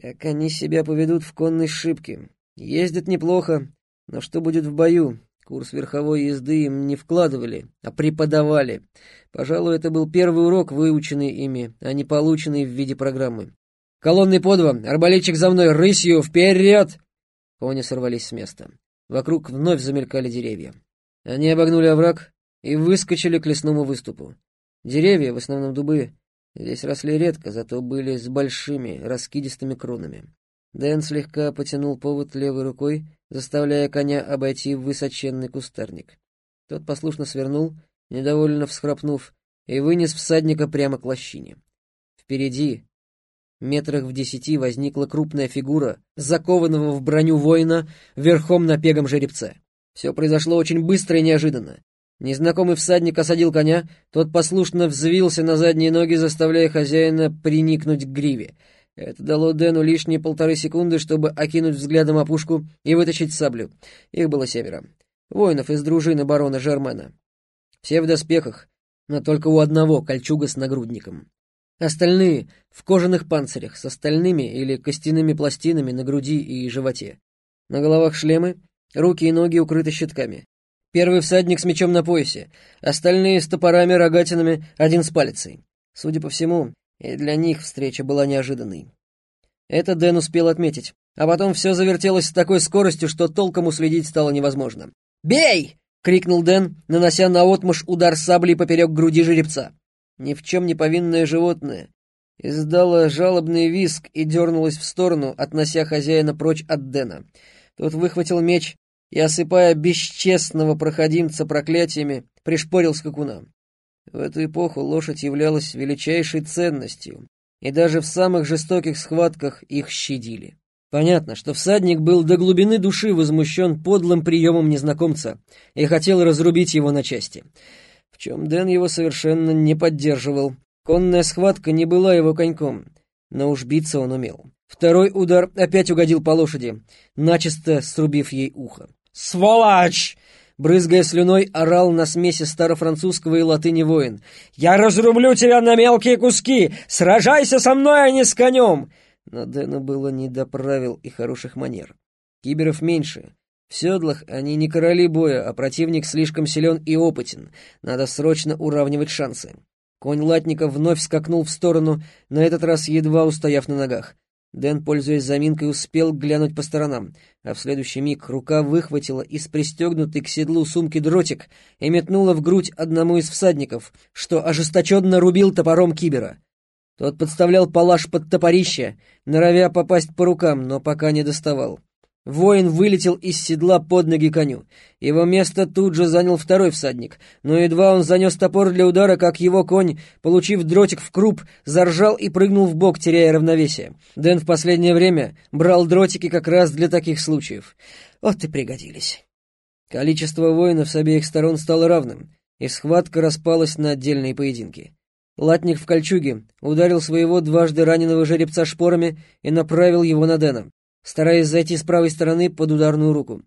Как они себя поведут в конной шибке? Ездят неплохо, но что будет в бою? Курс верховой езды им не вкладывали, а преподавали. Пожалуй, это был первый урок, выученный ими, а не полученный в виде программы. «Колонны по два! Арбалетчик за мной! Рысью! Вперед!» Кони сорвались с места. Вокруг вновь замелькали деревья. Они обогнули овраг и выскочили к лесному выступу. Деревья, в основном дубы, здесь росли редко, зато были с большими, раскидистыми кронами. Дэн слегка потянул повод левой рукой, заставляя коня обойти высоченный кустарник. Тот послушно свернул, недовольно всхрапнув, и вынес всадника прямо к лощине. Впереди, метрах в десяти, возникла крупная фигура, закованного в броню воина, верхом на пегом жеребце. Все произошло очень быстро и неожиданно. Незнакомый всадник осадил коня, тот послушно взвился на задние ноги, заставляя хозяина приникнуть к гриве — это дало Дэну лишние полторы секунды, чтобы окинуть взглядом опушку и вытащить саблю. Их было семеро. Воинов из дружины барона Жермена. Все в доспехах, но только у одного кольчуга с нагрудником. Остальные в кожаных панцирях с остальными или костяными пластинами на груди и животе. На головах шлемы, руки и ноги укрыты щитками. Первый всадник с мечом на поясе, остальные с топорами, рогатинами, один с палицей. Судя по всему, и для них встреча была неожиданной. Это Дэн успел отметить, а потом все завертелось с такой скоростью, что толком уследить стало невозможно. «Бей!» — крикнул Дэн, нанося наотмашь удар саблей поперек груди жеребца. Ни в чем не повинное животное издало жалобный виск и дернулось в сторону, относя хозяина прочь от Дэна. Тот выхватил меч и, осыпая бесчестного проходимца проклятиями, пришпорил скакуна. В эту эпоху лошадь являлась величайшей ценностью, и даже в самых жестоких схватках их щадили. Понятно, что всадник был до глубины души возмущен подлым приемом незнакомца и хотел разрубить его на части, в чем Дэн его совершенно не поддерживал. Конная схватка не была его коньком, но уж биться он умел. Второй удар опять угодил по лошади, начисто срубив ей ухо. «Сволочь!» Брызгая слюной, орал на смеси старофранцузского и латыни воин. «Я разрублю тебя на мелкие куски! Сражайся со мной, а не с конем!» Но Дэну было не до правил и хороших манер. Киберов меньше. В седлах они не короли боя, а противник слишком силен и опытен. Надо срочно уравнивать шансы. Конь латника вновь скакнул в сторону, на этот раз едва устояв на ногах. Дэн, пользуясь заминкой, успел глянуть по сторонам, а в следующий миг рука выхватила из пристегнутой к седлу сумки дротик и метнула в грудь одному из всадников, что ожесточенно рубил топором кибера. Тот подставлял палаш под топорище, норовя попасть по рукам, но пока не доставал. Воин вылетел из седла под ноги коню. Его место тут же занял второй всадник, но едва он занес топор для удара, как его конь, получив дротик в круп, заржал и прыгнул в бок, теряя равновесие. Дэн в последнее время брал дротики как раз для таких случаев. Вот и пригодились. Количество воинов с обеих сторон стало равным, и схватка распалась на отдельные поединки. Латник в кольчуге ударил своего дважды раненого жеребца шпорами и направил его на Дэна стараясь зайти с правой стороны под ударную руку.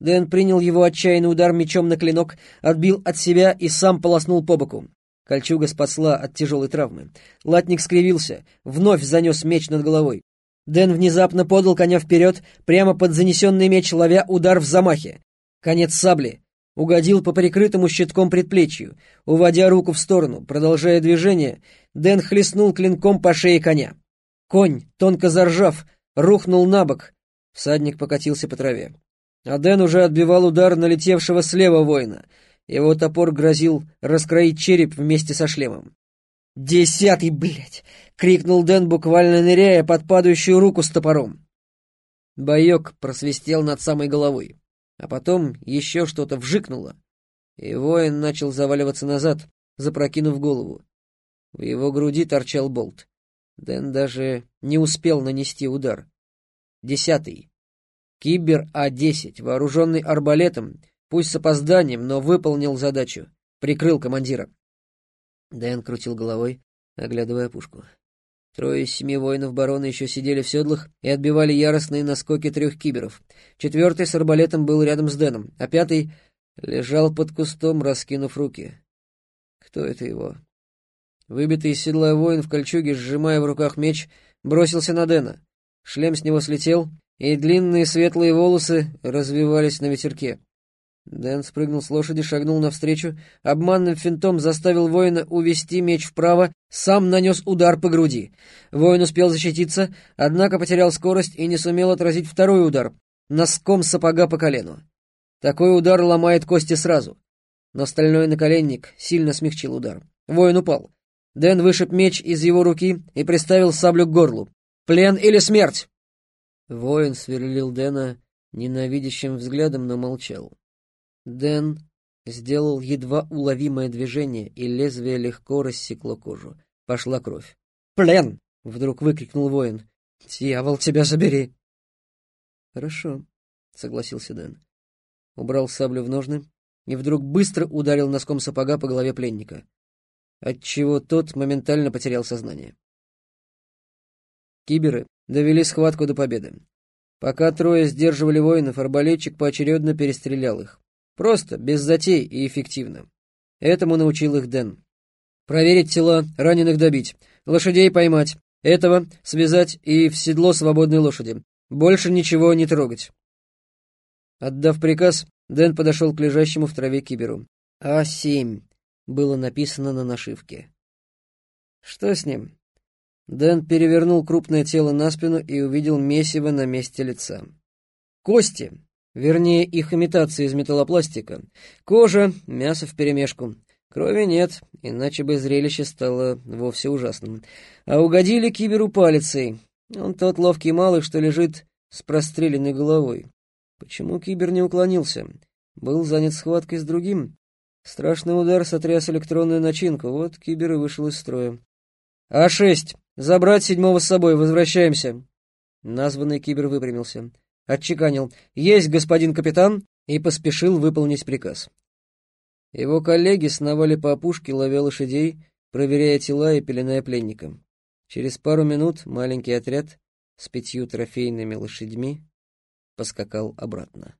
Дэн принял его отчаянный удар мечом на клинок, отбил от себя и сам полоснул по боку. Кольчуга спасла от тяжелой травмы. Латник скривился, вновь занес меч над головой. Дэн внезапно подал коня вперед, прямо под занесенный меч, ловя удар в замахе. Конец сабли. Угодил по прикрытому щитком предплечью. Уводя руку в сторону, продолжая движение, Дэн хлестнул клинком по шее коня. Конь, тонко заржав, рухнул на бок. Всадник покатился по траве. Аден уже отбивал удар налетевшего слева воина. Его топор грозил раскроить череп вместе со шлемом. «Десятый, блядь!» — крикнул Дэн, буквально ныряя под падающую руку с топором. Боек просвистел над самой головой, а потом еще что-то вжикнуло, и воин начал заваливаться назад, запрокинув голову. В его груди торчал болт. Дэн даже не успел нанести удар. Десятый. Кибер А-10, вооруженный арбалетом, пусть с опозданием, но выполнил задачу. Прикрыл командира. Дэн крутил головой, оглядывая пушку. Трое из семи воинов барона еще сидели в седлах и отбивали яростные наскоки трех киберов. Четвертый с арбалетом был рядом с Дэном, а пятый лежал под кустом, раскинув руки. Кто это его? Выбитый из седла воин в кольчуге, сжимая в руках меч, бросился на Дэна. Шлем с него слетел, и длинные светлые волосы развивались на ветерке. Дэн спрыгнул с лошади, шагнул навстречу, обманным финтом заставил воина увести меч вправо, сам нанес удар по груди. Воин успел защититься, однако потерял скорость и не сумел отразить второй удар, носком сапога по колену. Такой удар ломает кости сразу. Но стальной наколенник сильно смягчил удар. Воин упал. Дэн вышиб меч из его руки и приставил саблю к горлу. «Плен или смерть?» Воин сверлил Дэна ненавидящим взглядом, но молчал. Дэн сделал едва уловимое движение, и лезвие легко рассекло кожу. Пошла кровь. «Плен!» — вдруг выкрикнул воин. «Дьявол, тебя забери!» «Хорошо», — согласился Дэн. Убрал саблю в ножны и вдруг быстро ударил носком сапога по голове пленника, отчего тот моментально потерял сознание. Киберы довели схватку до победы. Пока трое сдерживали воинов, арбалетчик поочередно перестрелял их. Просто, без затей и эффективно. Этому научил их Дэн. Проверить тела, раненых добить, лошадей поймать, этого связать и в седло свободной лошади. Больше ничего не трогать. Отдав приказ, Дэн подошел к лежащему в траве киберу. «А7» было написано на нашивке. «Что с ним?» Дэн перевернул крупное тело на спину и увидел месиво на месте лица. «Кости!» Вернее, их имитация из металлопластика. Кожа, мясо вперемешку. Крови нет, иначе бы зрелище стало вовсе ужасным. А угодили киберу палицей. Он тот ловкий малый, что лежит с простреленной головой. Почему кибер не уклонился? Был занят схваткой с другим. Страшный удар сотряс электронную начинку, вот кибер и вышел из строя. «А6! Забрать седьмого с собой, возвращаемся!» Названный кибер выпрямился отчеканил «Есть, господин капитан!» и поспешил выполнить приказ. Его коллеги сновали по опушке, ловя лошадей, проверяя тела и пеленая пленника. Через пару минут маленький отряд с пятью трофейными лошадьми поскакал обратно.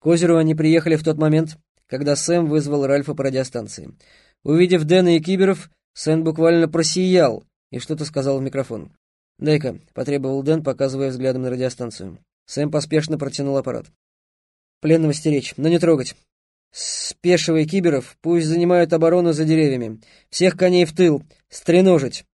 К озеру они приехали в тот момент, когда Сэм вызвал Ральфа по радиостанции. Увидев Дэна и Киберов, Сэм буквально просиял и что-то сказал в микрофон. «Дай-ка», — потребовал Дэн, показывая взглядом на радиостанцию. Сэм поспешно протянул аппарат. «Пленного стеречь, но не трогать. Спешивай киберов, пусть занимают оборону за деревьями. Всех коней в тыл, стреножить».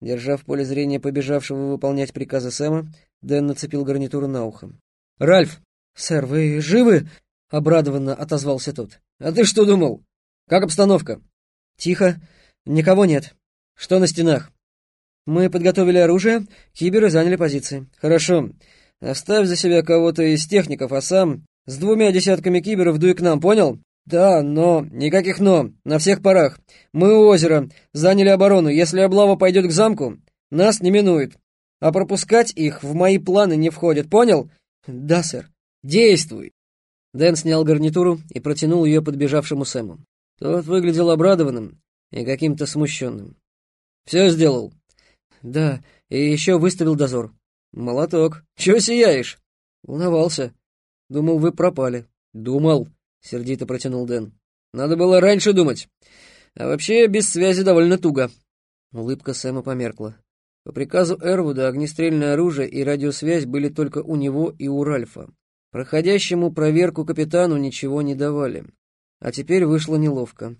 Держа в поле зрения побежавшего выполнять приказы Сэма, Дэн нацепил гарнитуру на ухо. «Ральф!» «Сэр, вы живы?» — обрадованно отозвался тот. «А ты что думал? Как обстановка?» «Тихо. Никого нет. Что на стенах?» Мы подготовили оружие, киберы заняли позиции. Хорошо. Оставь за себя кого-то из техников, а сам с двумя десятками киберов дуй к нам, понял? Да, но... Никаких но. На всех парах. Мы у озера. Заняли оборону. Если облава пойдет к замку, нас не минует. А пропускать их в мои планы не входит, понял? Да, сэр. Действуй. Дэн снял гарнитуру и протянул ее подбежавшему Сэму. Тот выглядел обрадованным и каким-то смущенным. «Все сделал?» «Да, и еще выставил дозор». «Молоток. Чего сияешь?» «Волновался. Думал, вы пропали». «Думал», — сердито протянул Дэн. «Надо было раньше думать. А вообще, без связи довольно туго». Улыбка Сэма померкла. По приказу Эрвуда огнестрельное оружие и радиосвязь были только у него и у Ральфа. Проходящему проверку капитану ничего не давали. А теперь вышло неловко.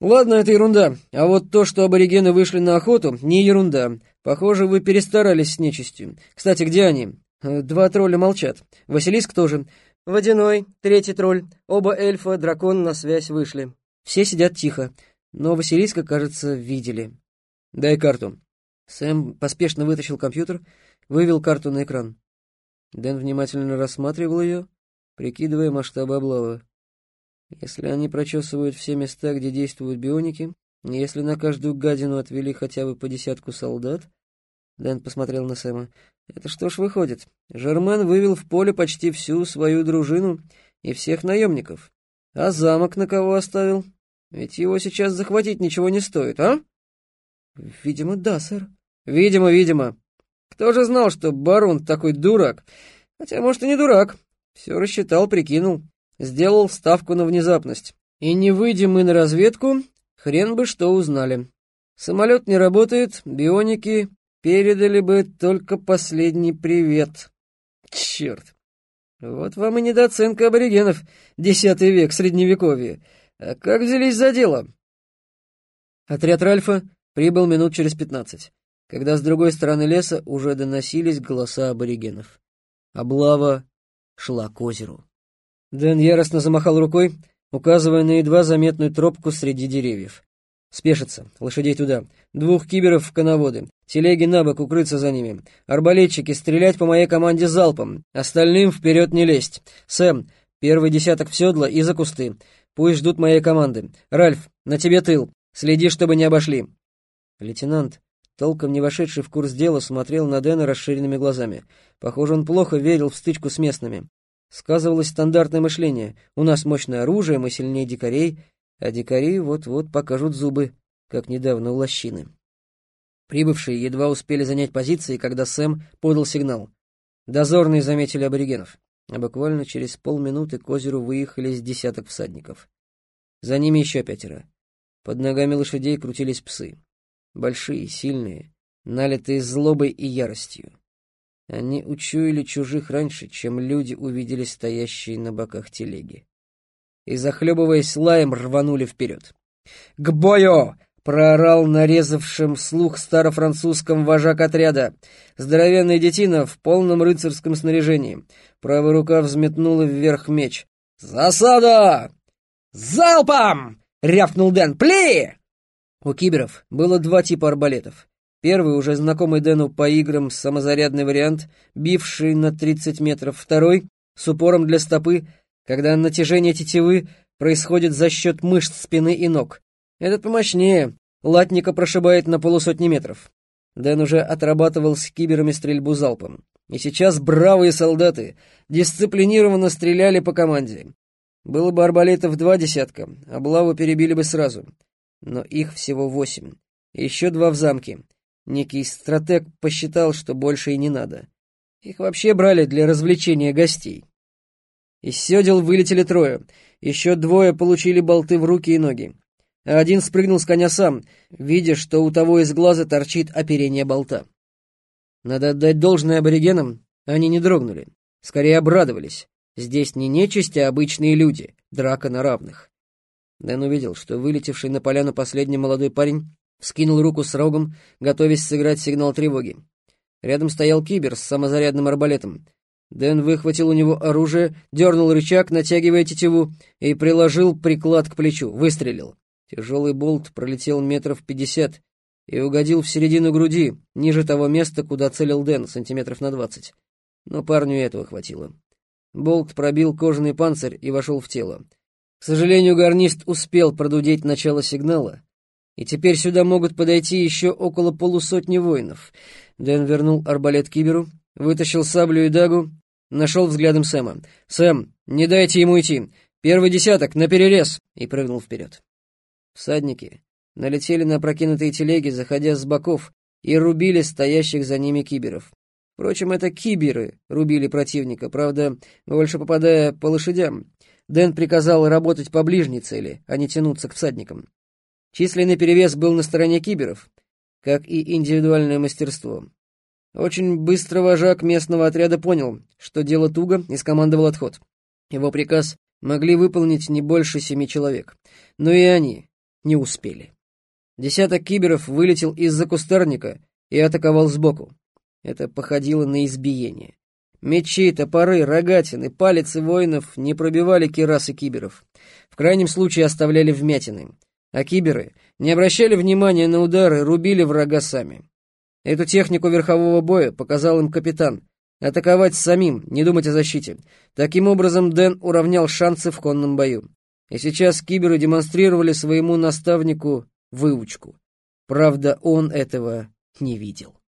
«Ладно, это ерунда. А вот то, что аборигены вышли на охоту, не ерунда. Похоже, вы перестарались с нечистью. Кстати, где они? Э, два тролля молчат. Василиск тоже. Водяной, третий тролль. Оба эльфа, дракон на связь вышли. Все сидят тихо, но Василиска, кажется, видели. Дай карту. Сэм поспешно вытащил компьютер, вывел карту на экран. Дэн внимательно рассматривал ее, прикидывая масштабы облавы. Если они прочесывают все места, где действуют бионики, если на каждую гадину отвели хотя бы по десятку солдат... Дэн посмотрел на Сэма. Это что ж выходит? Жермен вывел в поле почти всю свою дружину и всех наемников. А замок на кого оставил? Ведь его сейчас захватить ничего не стоит, а? Видимо, да, сэр. Видимо, видимо. Кто же знал, что барон такой дурак? Хотя, может, и не дурак. Все рассчитал, прикинул. Сделал ставку на внезапность. И не выйдем мы на разведку, Хрен бы что узнали. Самолет не работает, бионики передали бы только последний привет. Черт! Вот вам и недооценка аборигенов, десятый век, средневековье. А как взялись за дело? Отряд Ральфа прибыл минут через пятнадцать, когда с другой стороны леса уже доносились голоса аборигенов. Облава шла к озеру. Дэн яростно замахал рукой, указывая на едва заметную тропку среди деревьев. Спешиться, лошадей туда, двух киберов в коноводы, телеги на бок, укрыться за ними, арбалетчики, стрелять по моей команде залпом, остальным вперед не лезть. Сэм, первый десяток в седло и за кусты, пусть ждут моей команды. Ральф, на тебе тыл, следи, чтобы не обошли. Лейтенант, толком не вошедший в курс дела, смотрел на Дэна расширенными глазами. Похоже, он плохо верил в стычку с местными. Сказывалось стандартное мышление. У нас мощное оружие, мы сильнее дикарей, а дикари вот-вот покажут зубы, как недавно у лощины. Прибывшие едва успели занять позиции, когда Сэм подал сигнал. Дозорные заметили аборигенов, а буквально через полминуты к озеру выехали с десяток всадников. За ними еще пятеро. Под ногами лошадей крутились псы. Большие, сильные, налитые злобой и яростью. Они учуяли чужих раньше, чем люди увидели стоящие на боках телеги. И, захлебываясь лаем, рванули вперед. «К бою!» — проорал нарезавшим слух старофранцузском вожак отряда. Здоровенный детина в полном рыцарском снаряжении. Правая рука взметнула вверх меч. «Засада!» «Залпом!» — рявкнул Дэн. «Пли!» У киберов было два типа арбалетов. Первый, уже знакомый Дэну по играм, самозарядный вариант, бивший на 30 метров. Второй, с упором для стопы, когда натяжение тетивы происходит за счет мышц спины и ног. Этот помощнее, латника прошибает на полусотни метров. Дэн уже отрабатывал с киберами стрельбу залпом. И сейчас бравые солдаты дисциплинированно стреляли по команде. Было бы арбалетов два десятка, облаву перебили бы сразу. Но их всего восемь. Еще два в замке. Некий стратег посчитал, что больше и не надо. Их вообще брали для развлечения гостей. Из седел вылетели трое. Еще двое получили болты в руки и ноги. А один спрыгнул с коня сам, видя, что у того из глаза торчит оперение болта. Надо отдать должное аборигенам, они не дрогнули. Скорее обрадовались. Здесь не нечисть, а обычные люди, драка на равных. Дэн увидел, что вылетевший на поляну последний молодой парень Скинул руку с рогом, готовясь сыграть сигнал тревоги. Рядом стоял кибер с самозарядным арбалетом. Дэн выхватил у него оружие, дернул рычаг, натягивая тетиву, и приложил приклад к плечу, выстрелил. Тяжелый болт пролетел метров пятьдесят и угодил в середину груди, ниже того места, куда целил Дэн, сантиметров на двадцать. Но парню этого хватило. Болт пробил кожаный панцирь и вошел в тело. К сожалению, гарнист успел продудеть начало сигнала, и теперь сюда могут подойти еще около полусотни воинов. Дэн вернул арбалет Киберу, вытащил саблю и дагу, нашел взглядом Сэма. «Сэм, не дайте ему идти! Первый десяток, на перерез!» и прыгнул вперед. Всадники налетели на прокинутые телеги, заходя с боков, и рубили стоящих за ними киберов. Впрочем, это киберы рубили противника, правда, больше попадая по лошадям. Дэн приказал работать по ближней цели, а не тянуться к всадникам. Численный перевес был на стороне киберов, как и индивидуальное мастерство. Очень быстро вожак местного отряда понял, что дело туго, и скомандовал отход. Его приказ могли выполнить не больше семи человек, но и они не успели. Десяток киберов вылетел из-за кустарника и атаковал сбоку. Это походило на избиение. Мечи, топоры, рогатины, палицы воинов не пробивали кирасы киберов. В крайнем случае оставляли вмятины — а киберы не обращали внимания на удары, рубили врага сами. Эту технику верхового боя показал им капитан. Атаковать самим, не думать о защите. Таким образом, Дэн уравнял шансы в конном бою. И сейчас киберы демонстрировали своему наставнику выучку. Правда, он этого не видел.